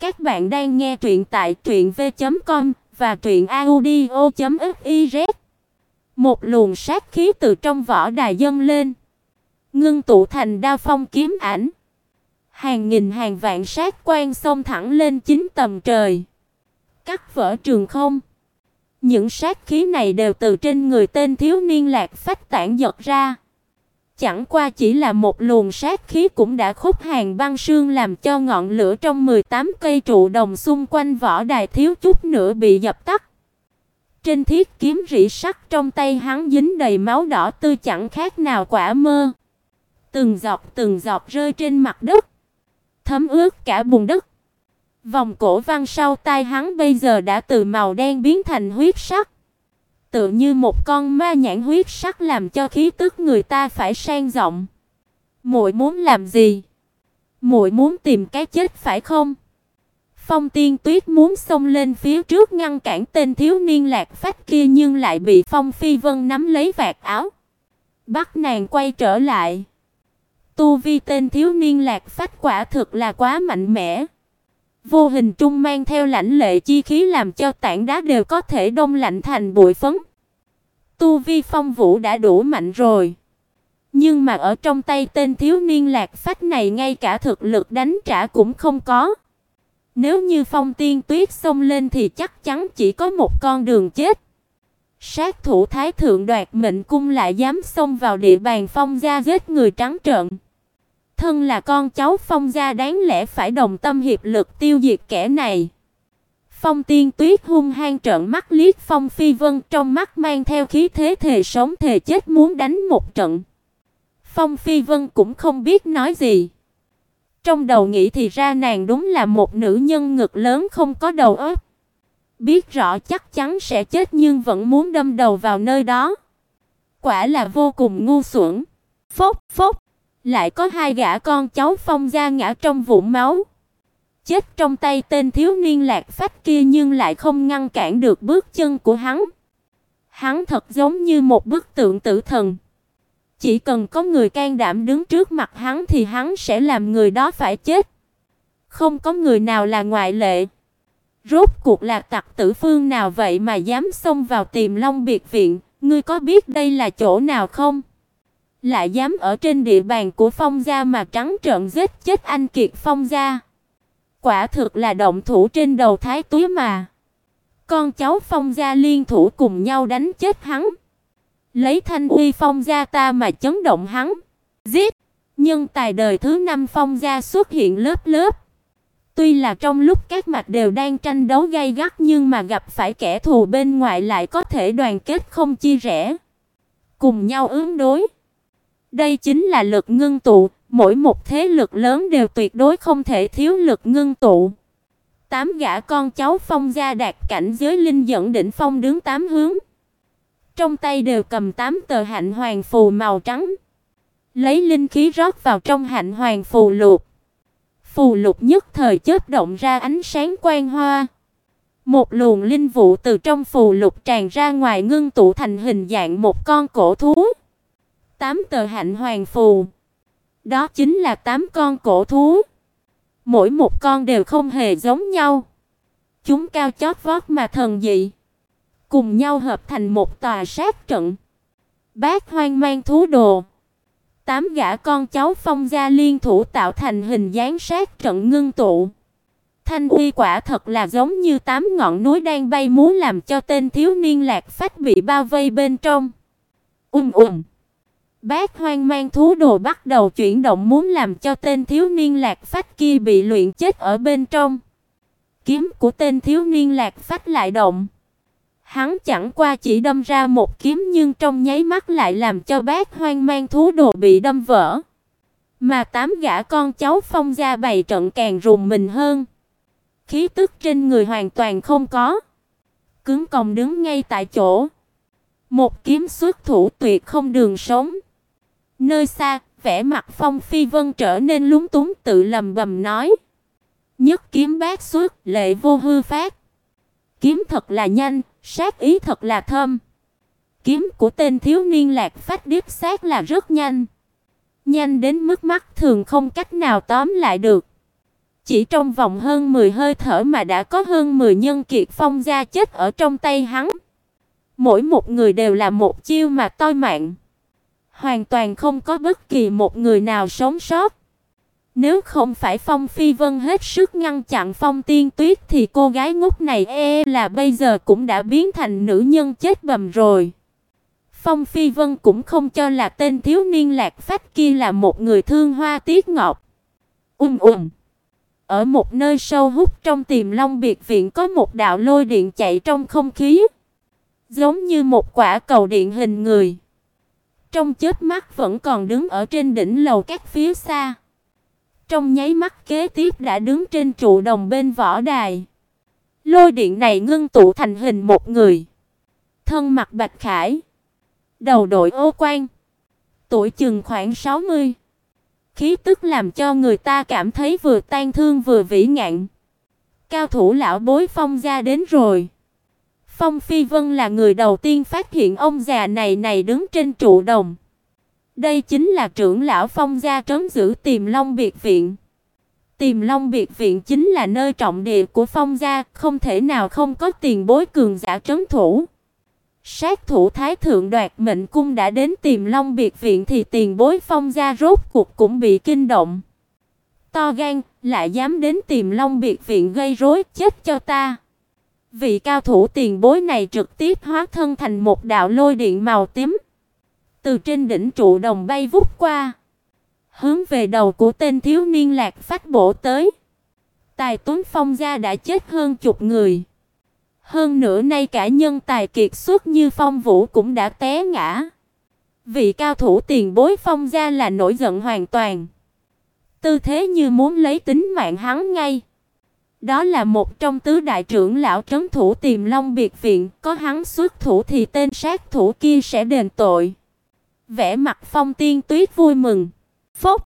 Các bạn đang nghe truyện tại truyệnv.com và truyệnaudio.fiz. Một luồng sát khí từ trong vỏ đài dâng lên, ngưng tụ thành đao phong kiếm ảnh. Hàng nghìn hàng vạn sát quan xông thẳng lên chín tầng trời, cắt vỡ trường không. Những sát khí này đều từ trên người tên thiếu niên Lạc Phách tản giật ra. Chẳng qua chỉ là một luồng sát khí cũng đã khúc hàng băng sương làm cho ngọn lửa trong 18 cây trụ đồng xung quanh võ đài thiếu chút nữa bị dập tắt. Trên thiết kiếm rỉ sắt trong tay hắn dính đầy máu đỏ tươi chẳng khác nào quả mơ. Từng giọt từng giọt rơi trên mặt đất, thấm ướt cả bùn đất. Vòng cổ văn sau tai hắn bây giờ đã từ màu đen biến thành huyết sắc. Tựa như một con ma nhãn huyết sắc làm cho khí tức người ta phải sang giọng. Muội muốn làm gì? Muội muốn tìm cái chết phải không? Phong Tiên Tuyết muốn xông lên phía trước ngăn cản tên thiếu niên lạc phách kia nhưng lại bị Phong Phi Vân nắm lấy vạt áo, bắt nàng quay trở lại. Tu vi tên thiếu niên lạc phách quả thực là quá mạnh mẽ. Vô hình trung mang theo lãnh lệ chi khí làm cho tảng đá đều có thể đông lạnh thành bụi phấn. Tu vi phong vũ đã đủ mạnh rồi. Nhưng mà ở trong tay tên thiếu niên lạc phách này ngay cả thực lực đánh trả cũng không có. Nếu như phong tiên tuyết xông lên thì chắc chắn chỉ có một con đường chết. Sát thủ thái thượng đoạt mệnh cung lại dám xông vào địa bàn phong gia giết người trắng trợn. Thân là con cháu Phong gia đáng lẽ phải đồng tâm hiệp lực tiêu diệt kẻ này. Phong Tiên Tuyết hung hăng trợn mắt liếc Phong Phi Vân, trong mắt mang theo khí thế thề sống thề chết muốn đánh một trận. Phong Phi Vân cũng không biết nói gì. Trong đầu nghĩ thì ra nàng đúng là một nữ nhân ngực lớn không có đầu óc. Biết rõ chắc chắn sẽ chết nhưng vẫn muốn đâm đầu vào nơi đó. Quả là vô cùng ngu xuẩn. Phốc phốc lại có hai gã con cháu Phong gia ngã trong vũng máu. Chết trong tay tên thiếu niên lạc phách kia nhưng lại không ngăn cản được bước chân của hắn. Hắn thật giống như một bức tượng tử thần. Chỉ cần có người can đảm đứng trước mặt hắn thì hắn sẽ làm người đó phải chết. Không có người nào là ngoại lệ. Rốt cuộc là tặc tử phương nào vậy mà dám xông vào tìm Long biệt viện, ngươi có biết đây là chỗ nào không? Lại dám ở trên địa bàn của Phong gia mà trắng trợn giết chết anh Kiệt Phong gia. Quả thực là động thủ trên đầu thái túy mà. Con cháu Phong gia liên thủ cùng nhau đánh chết hắn. Lấy thanh uy Phong gia ta mà chấn động hắn. Giết! Nhân tài đời thứ năm Phong gia xuất hiện lớp lớp. Tuy là trong lúc các mặt đều đang tranh đấu gay gắt nhưng mà gặp phải kẻ thù bên ngoài lại có thể đoàn kết không chia rẽ, cùng nhau ứng đối. Đây chính là lực ngưng tụ, mỗi một thế lực lớn đều tuyệt đối không thể thiếu lực ngưng tụ. Tám gã con cháu Phong gia đạt cảnh giới linh dẫn đỉnh phong đứng tám hướng. Trong tay đều cầm tám tờ hạnh hoàng phù màu trắng. Lấy linh khí rót vào trong hạnh hoàng phù lục. Phù lục nhất thời chớp động ra ánh sáng quang hoa. Một luồng linh vụ từ trong phù lục tràn ra ngoài ngưng tụ thành hình dạng một con cổ thú tám tờ hạnh hoàng phù. Đó chính là tám con cổ thú. Mỗi một con đều không hề giống nhau. Chúng cao chót vót mà thần dị, cùng nhau hợp thành một tòa sát trận. Bát Hoang mang thú đồ. Tám gã con cháu Phong gia liên thủ tạo thành hình dáng sát trận ngưng tụ. Thanh uy quả thật là giống như tám ngọn núi đang bay múa làm cho tên thiếu niên Lạc Phách bị bao vây bên trong. Ùm um, ùm. Bác hoang mang thú đồ bắt đầu chuyển động muốn làm cho tên thiếu niên lạc phách kia bị luyện chết ở bên trong. Kiếm của tên thiếu niên lạc phách lại động. Hắn chẳng qua chỉ đâm ra một kiếm nhưng trong nháy mắt lại làm cho bác hoang mang thú đồ bị đâm vỡ. Mà tám gã con cháu phong gia bày trận càng rùng mình hơn. Khí tức trên người hoàn toàn không có. Cứng còng đứng ngay tại chỗ. Một kiếm xuất thủ tuyệt không đường sống. Nơi xa, vẻ mặt Phong Phi Vân trở nên lúng túng tự lầm bầm nói: "Nhất kiếm bát xuất, lệ vô hư phát." Kiếm thật là nhanh, sát ý thật là thơm Kiếm của tên thiếu niên Lạc Phách điếp sát là rất nhanh. Nhanh đến mức mắt thường không cách nào tóm lại được. chỉ trong vòng hơn 10 hơi thở mà đã có hơn 10 nhân kiệt phong gia chết ở trong tay hắn. Mỗi một người đều là một chiêu mà toi mạng. Hoàn toàn không có bất kỳ một người nào sống sót. Nếu không phải Phong Phi Vân hết sức ngăn chặn Phong Tiên Tuyết thì cô gái ngốc này e, e là bây giờ cũng đã biến thành nữ nhân chết bầm rồi. Phong Phi Vân cũng không cho là tên thiếu niên lạc phách kia là một người thương hoa tiếc ngọc. Ùm um, ùm. Ở một nơi sâu hút trong Tiềm Long biệt viện có một đạo lôi điện chạy trong không khí, giống như một quả cầu điện hình người. Trong chớp mắt vẫn còn đứng ở trên đỉnh lầu các phía xa. Trong nháy mắt kế tiếp đã đứng trên trụ đồng bên võ đài. Lôi điện này ngưng tụ thành hình một người. Thân mặt bạch khải, đầu đội ô quan, tuổi chừng khoảng 60. Khí tức làm cho người ta cảm thấy vừa tan thương vừa vĩ ngạn. Cao thủ lão bối Phong gia đến rồi. Phong Phi Vân là người đầu tiên phát hiện ông già này này đứng trên trụ đồng. Đây chính là trưởng lão Phong gia trấn giữ Tiềm Long biệt viện. Tiềm Long biệt viện chính là nơi trọng địa của Phong gia, không thể nào không có tiền bối cường giả trấn thủ. Sát thủ thái thượng đoạt mệnh cung đã đến Tiềm Long biệt viện thì tiền bối Phong gia rốt cuộc cũng bị kinh động. To gan, lại dám đến Tiềm Long biệt viện gây rối, chết cho ta. Vị cao thủ tiền bối này trực tiếp hóa thân thành một đạo lôi điện màu tím từ trên đỉnh trụ đồng bay vút qua, hướng về đầu của tên thiếu niên lạc phách bổ tới. Tài Tuấn Phong gia đã chết hơn chục người. Hơn nữa nay cả nhân tài kiệt xuất như Phong Vũ cũng đã té ngã. Vị cao thủ tiền bối Phong gia là nổi giận hoàn toàn. Tư thế như muốn lấy tính mạng hắn ngay. Đó là một trong tứ đại trưởng lão trấn thủ Tiềm Long biệt viện, có hắn xuất thủ thì tên sát thủ kia sẽ đền tội. Vẻ mặt Phong Tiên Tuyết vui mừng. Phốc